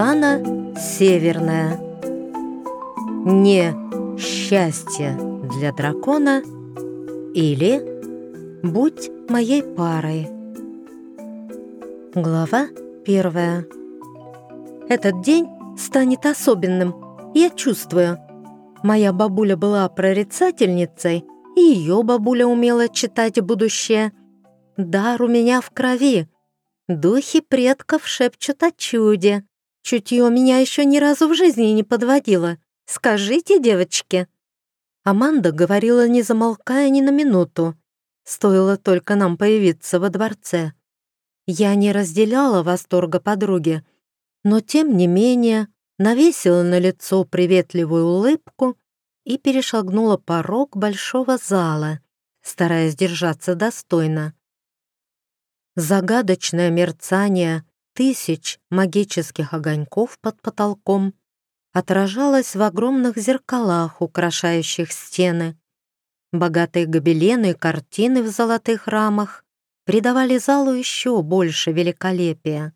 Оксана Северная Не счастье для дракона или Будь моей парой Глава первая Этот день станет особенным, я чувствую. Моя бабуля была прорицательницей, и ее бабуля умела читать будущее. Дар у меня в крови. Духи предков шепчут о чуде. Чутье меня еще ни разу в жизни не подводило. Скажите, девочки. Аманда говорила, не замолкая ни на минуту. Стоило только нам появиться во дворце. Я не разделяла восторга подруги, но тем не менее навесила на лицо приветливую улыбку и перешагнула порог большого зала, стараясь держаться достойно. Загадочное мерцание тысяч магических огоньков под потолком отражалось в огромных зеркалах, украшающих стены. Богатые гобелены и картины в золотых рамах придавали залу еще больше великолепия.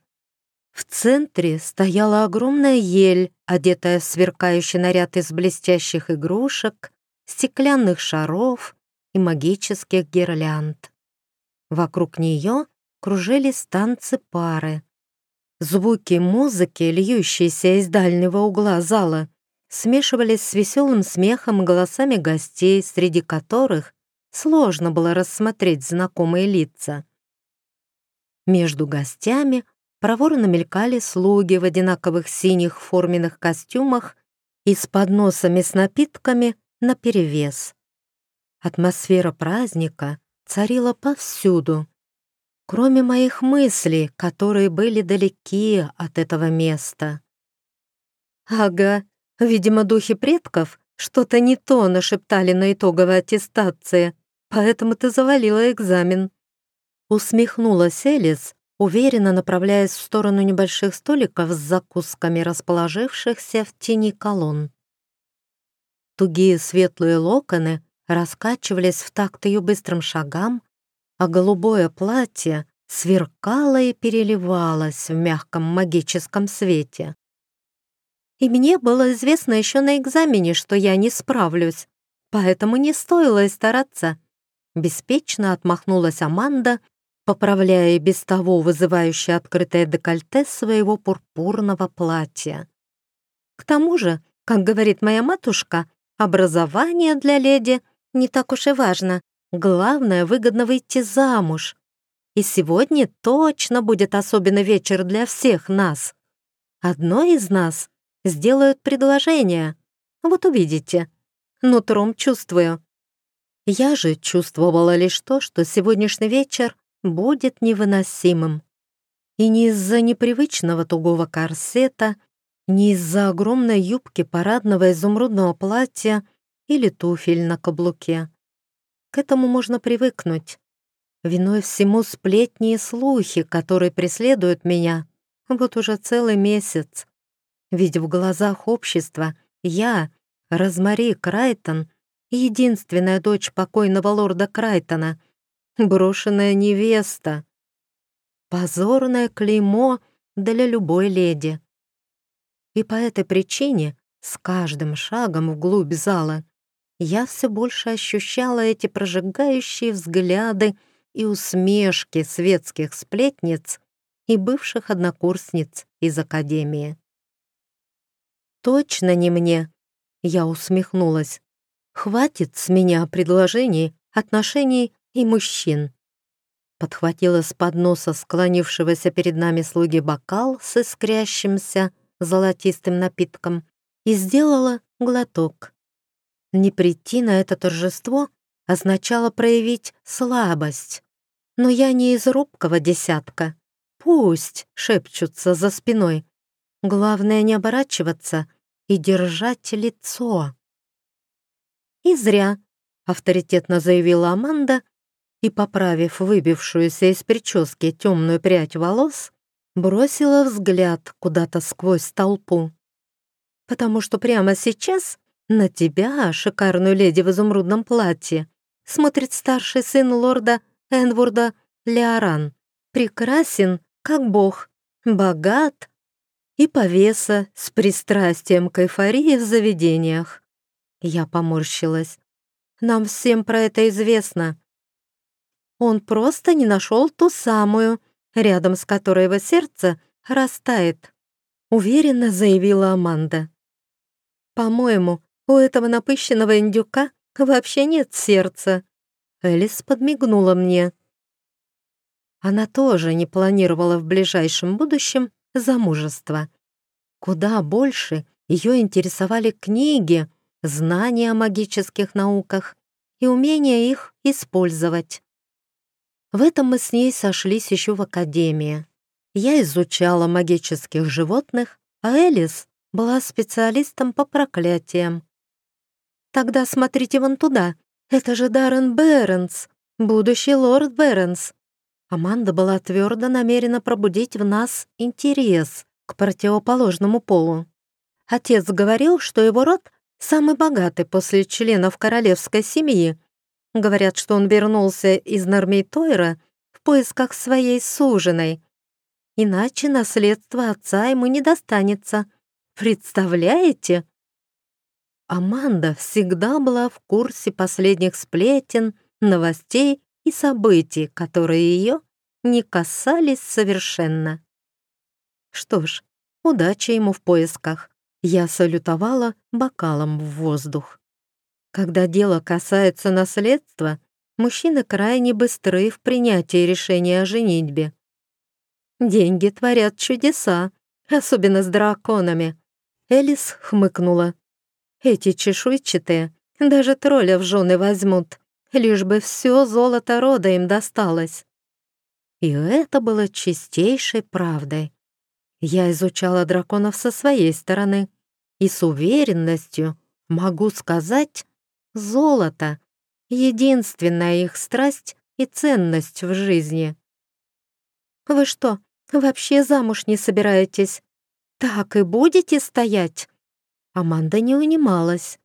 В центре стояла огромная ель, одетая в сверкающий наряд из блестящих игрушек, стеклянных шаров и магических гирлянд. Вокруг нее кружились танцы пары. Звуки музыки, льющиеся из дальнего угла зала, смешивались с веселым смехом и голосами гостей, среди которых сложно было рассмотреть знакомые лица. Между гостями проворно мелькали слуги в одинаковых синих форменных костюмах и с подносами с напитками наперевес. Атмосфера праздника царила повсюду, кроме моих мыслей, которые были далеки от этого места. «Ага, видимо, духи предков что-то не то нашептали на итоговой аттестации, поэтому ты завалила экзамен», усмехнулась Элис, уверенно направляясь в сторону небольших столиков с закусками, расположившихся в тени колонн. Тугие светлые локоны раскачивались в такт ее быстрым шагам, а голубое платье сверкало и переливалось в мягком магическом свете. И мне было известно еще на экзамене, что я не справлюсь, поэтому не стоило и стараться. Беспечно отмахнулась Аманда поправляя без того вызывающее открытое декольте своего пурпурного платья. К тому же, как говорит моя матушка, образование для леди не так уж и важно. Главное — выгодно выйти замуж. И сегодня точно будет особенный вечер для всех нас. Одной из нас сделают предложение. Вот увидите. Нутром чувствую. Я же чувствовала лишь то, что сегодняшний вечер будет невыносимым. И не из-за непривычного тугого корсета, не из-за огромной юбки парадного изумрудного платья или туфель на каблуке. К этому можно привыкнуть. Виной всему сплетни и слухи, которые преследуют меня вот уже целый месяц. Ведь в глазах общества я, Розмари Крайтон, единственная дочь покойного лорда Крайтона — брошенная невеста. Позорное клеймо для любой леди. И по этой причине с каждым шагом вглубь зала я все больше ощущала эти прожигающие взгляды и усмешки светских сплетниц и бывших однокурсниц из академии. «Точно не мне», — я усмехнулась. «Хватит с меня предложений, отношений и мужчин. Подхватила с подноса склонившегося перед нами слуги бокал с искрящимся золотистым напитком и сделала глоток. Не прийти на это торжество означало проявить слабость. Но я не из робкого десятка. Пусть шепчутся за спиной. Главное не оборачиваться и держать лицо. «И зря», — авторитетно заявила Аманда и, поправив выбившуюся из прически темную прядь волос, бросила взгляд куда-то сквозь толпу. «Потому что прямо сейчас на тебя, шикарную леди в изумрудном платье, смотрит старший сын лорда Энворда Леоран. Прекрасен, как бог, богат и повеса с пристрастием к эйфории в заведениях. Я поморщилась. Нам всем про это известно. Он просто не нашел ту самую, рядом с которой его сердце растает, уверенно заявила Аманда. По-моему, у этого напыщенного индюка вообще нет сердца. Элис подмигнула мне. Она тоже не планировала в ближайшем будущем замужество. Куда больше ее интересовали книги, знания о магических науках и умение их использовать. В этом мы с ней сошлись еще в академии. Я изучала магических животных, а Элис была специалистом по проклятиям. «Тогда смотрите вон туда. Это же Даррен Бернс, будущий лорд Бернс. Аманда была твердо намерена пробудить в нас интерес к противоположному полу. Отец говорил, что его род самый богатый после членов королевской семьи. Говорят, что он вернулся из Нормейтойра в поисках своей суженой. Иначе наследство отца ему не достанется. Представляете? Аманда всегда была в курсе последних сплетен, новостей и событий, которые ее не касались совершенно. Что ж, удачи ему в поисках. Я салютовала бокалом в воздух. Когда дело касается наследства, мужчины крайне быстры в принятии решения о женитьбе. Деньги творят чудеса, особенно с драконами. Элис хмыкнула. Эти чешуйчатые даже тролля в жены возьмут лишь бы все золото рода им досталось. И это было чистейшей правдой. Я изучала драконов со своей стороны и с уверенностью могу сказать, золото — единственная их страсть и ценность в жизни. «Вы что, вообще замуж не собираетесь? Так и будете стоять?» Аманда не унималась.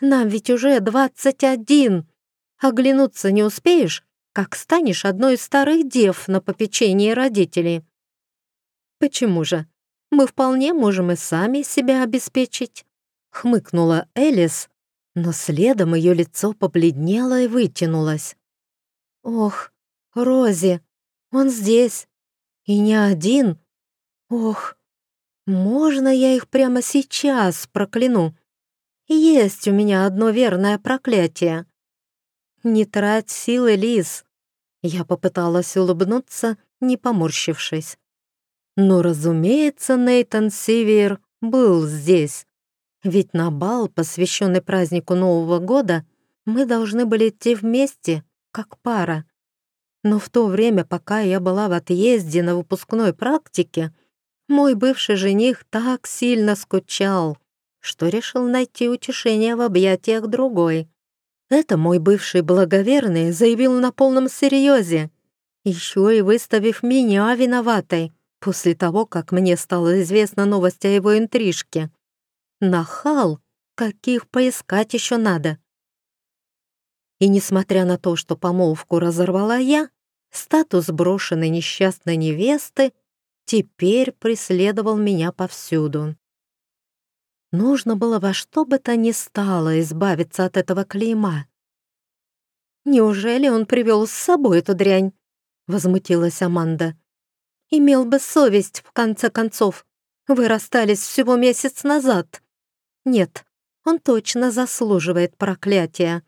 «Нам ведь уже двадцать один!» Оглянуться не успеешь, как станешь одной из старых дев на попечении родителей. Почему же? Мы вполне можем и сами себя обеспечить. Хмыкнула Элис, но следом ее лицо побледнело и вытянулось. Ох, Рози, он здесь. И не один. Ох, можно я их прямо сейчас прокляну? Есть у меня одно верное проклятие. «Не трать силы, Лиз!» Я попыталась улыбнуться, не поморщившись. Но, разумеется, Нейтан Сивер был здесь. Ведь на бал, посвященный празднику Нового года, мы должны были идти вместе, как пара. Но в то время, пока я была в отъезде на выпускной практике, мой бывший жених так сильно скучал, что решил найти утешение в объятиях другой. Это мой бывший благоверный заявил на полном серьезе, еще и выставив меня виноватой после того, как мне стало известна новость о его интрижке. Нахал, каких поискать еще надо. И несмотря на то, что помолвку разорвала я, статус брошенной несчастной невесты теперь преследовал меня повсюду. Нужно было во что бы то ни стало избавиться от этого клейма. «Неужели он привел с собой эту дрянь?» — возмутилась Аманда. «Имел бы совесть, в конце концов. Вы расстались всего месяц назад. Нет, он точно заслуживает проклятия».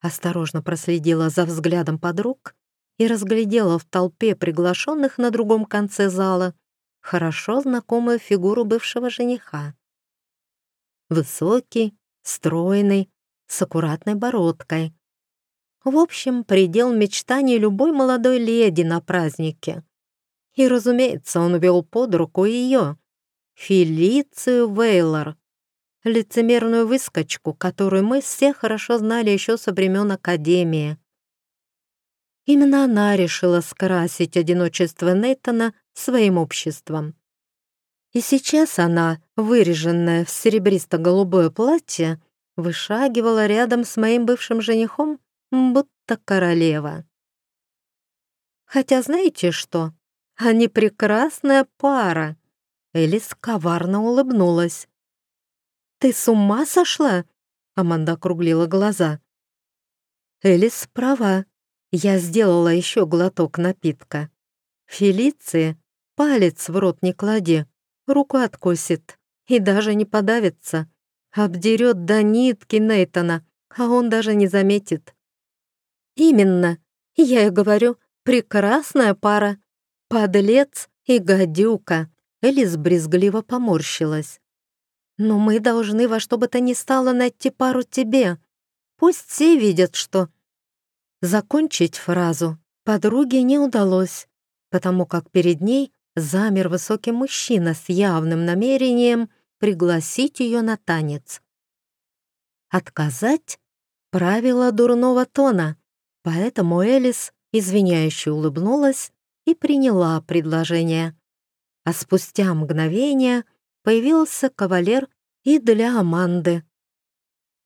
Осторожно проследила за взглядом подруг и разглядела в толпе приглашенных на другом конце зала хорошо знакомую фигуру бывшего жениха. Высокий, стройный, с аккуратной бородкой. В общем, предел мечтаний любой молодой леди на празднике. И, разумеется, он вел под руку ее, Фелицию Вейлор, лицемерную выскочку, которую мы все хорошо знали еще со времен Академии. Именно она решила скрасить одиночество Нейтона своим обществом. И сейчас она, выреженная в серебристо-голубое платье, вышагивала рядом с моим бывшим женихом, будто королева. Хотя знаете что? Они прекрасная пара. Элис коварно улыбнулась. «Ты с ума сошла?» Аманда округлила глаза. Элис права. Я сделала еще глоток напитка. Фелиции палец в рот не клади, руку откусит и даже не подавится. Обдерет до нитки Нейтона, а он даже не заметит. Именно, я и говорю, прекрасная пара. Подлец и гадюка. Элис брезгливо поморщилась. Но мы должны во что бы то ни стало найти пару тебе. Пусть все видят, что...» Закончить фразу подруге не удалось, потому как перед ней замер высокий мужчина с явным намерением пригласить ее на танец. Отказать — правило дурного тона, поэтому Элис извиняюще улыбнулась и приняла предложение. А спустя мгновение появился кавалер и для Аманды.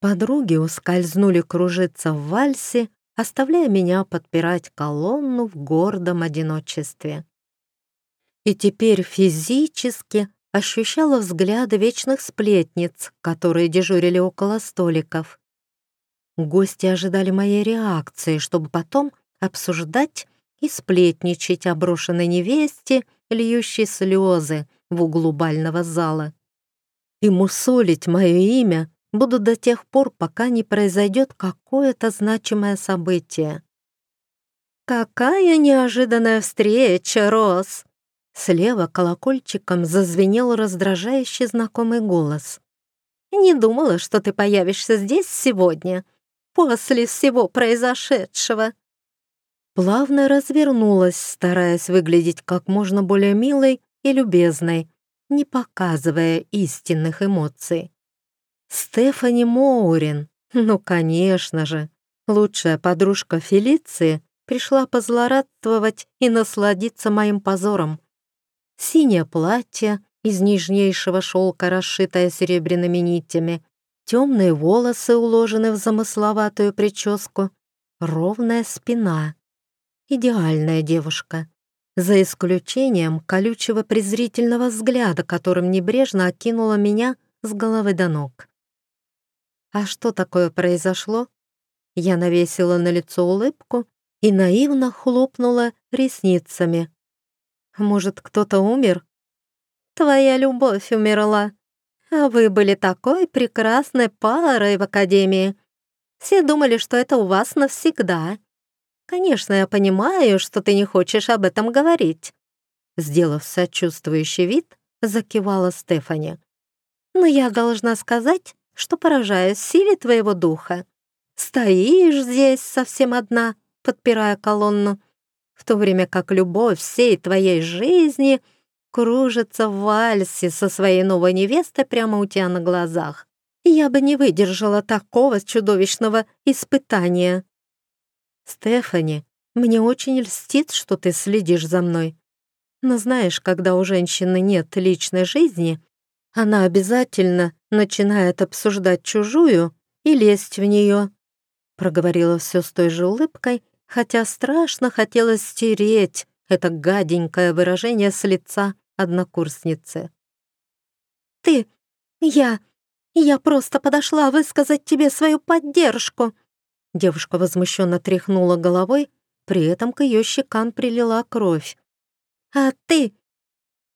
Подруги ускользнули кружиться в вальсе, оставляя меня подпирать колонну в гордом одиночестве. И теперь физически ощущала взгляды вечных сплетниц, которые дежурили около столиков. Гости ожидали моей реакции, чтобы потом обсуждать и сплетничать о брошенной невесте, льющей слезы в углу бального зала. И мусолить мое имя буду до тех пор, пока не произойдет какое-то значимое событие. «Какая неожиданная встреча, Рос!» Слева колокольчиком зазвенел раздражающий знакомый голос. «Не думала, что ты появишься здесь сегодня, после всего произошедшего». Плавно развернулась, стараясь выглядеть как можно более милой и любезной, не показывая истинных эмоций. Стефани Моурин, ну, конечно же, лучшая подружка Фелиции, пришла позлорадствовать и насладиться моим позором. Синее платье из нежнейшего шелка, расшитое серебряными нитями, темные волосы уложены в замысловатую прическу, ровная спина. Идеальная девушка, за исключением колючего презрительного взгляда, которым небрежно окинула меня с головы до ног. А что такое произошло? Я навесила на лицо улыбку и наивно хлопнула ресницами. Может, кто-то умер? Твоя любовь умерла. А вы были такой прекрасной парой в академии. Все думали, что это у вас навсегда. Конечно, я понимаю, что ты не хочешь об этом говорить. Сделав сочувствующий вид, закивала Стефани. Но я должна сказать, что поражаюсь силе твоего духа. Стоишь здесь совсем одна, подпирая колонну, в то время как любовь всей твоей жизни кружится в вальсе со своей новой невестой прямо у тебя на глазах. Я бы не выдержала такого чудовищного испытания. Стефани, мне очень льстит, что ты следишь за мной. Но знаешь, когда у женщины нет личной жизни, она обязательно начинает обсуждать чужую и лезть в нее. Проговорила все с той же улыбкой, хотя страшно хотелось стереть это гаденькое выражение с лица однокурсницы. «Ты, я, я просто подошла высказать тебе свою поддержку!» Девушка возмущенно тряхнула головой, при этом к ее щекам прилила кровь. «А ты?»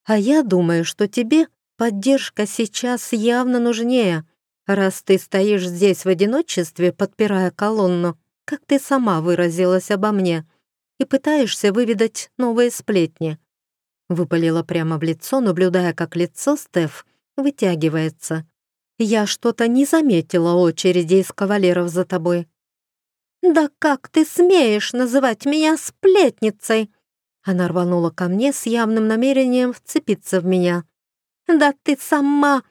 «А я думаю, что тебе поддержка сейчас явно нужнее, раз ты стоишь здесь в одиночестве, подпирая колонну, как ты сама выразилась обо мне, и пытаешься выведать новые сплетни». Выпалила прямо в лицо, наблюдая, как лицо Стеф вытягивается. «Я что-то не заметила очереди из кавалеров за тобой». «Да как ты смеешь называть меня сплетницей?» Она рванула ко мне с явным намерением вцепиться в меня. «Да ты сама...»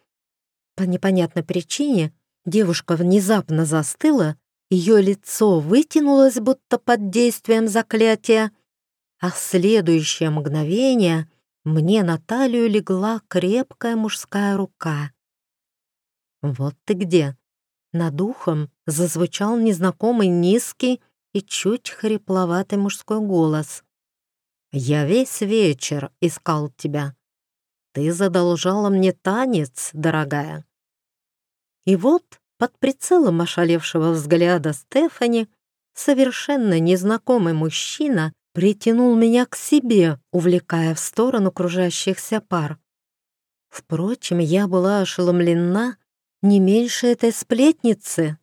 По непонятной причине девушка внезапно застыла, ее лицо вытянулось, будто под действием заклятия, а в следующее мгновение мне на талию легла крепкая мужская рука. «Вот ты где!» Над ухом зазвучал незнакомый низкий и чуть хрипловатый мужской голос. «Я весь вечер искал тебя. Ты задолжала мне танец, дорогая». И вот под прицелом ошалевшего взгляда Стефани совершенно незнакомый мужчина притянул меня к себе, увлекая в сторону кружащихся пар. Впрочем, я была ошеломлена не меньше этой сплетницы.